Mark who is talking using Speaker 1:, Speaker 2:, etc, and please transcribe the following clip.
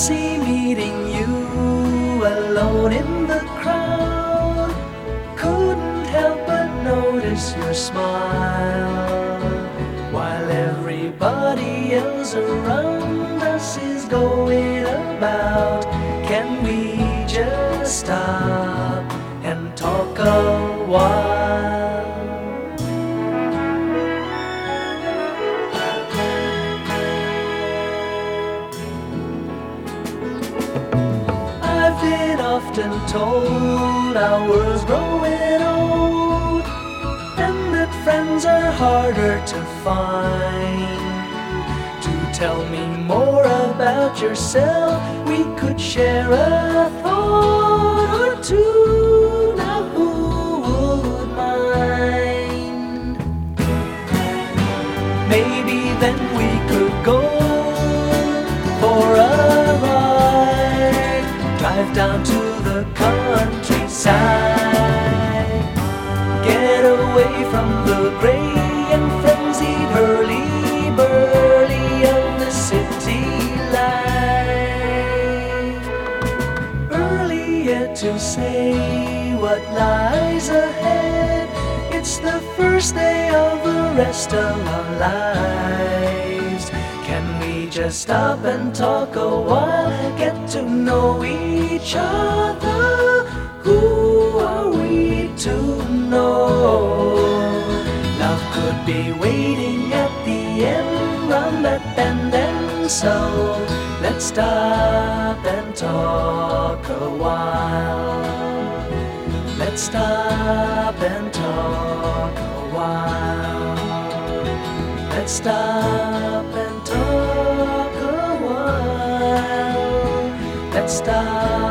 Speaker 1: fancy meeting you alone in the crowd. Couldn't help but notice your smile while everybody else around us is going about. Can we just stop and talk a while? Often told our world's growing old and that friends are harder to find. To tell me more about yourself, we could share a thought or two. Now, who would mind? Maybe then we could go for a ride. Drive down to the. Get away from the gray and frenzied hurly burly of the city life. Early yet to say what lies ahead. It's the first day of the rest of our lives. Can we just stop and talk a while? Get to know each other. Be waiting at the end round that bend, and so let's stop and talk a while. Let's stop and talk a while. Let's stop and talk a while. Let's stop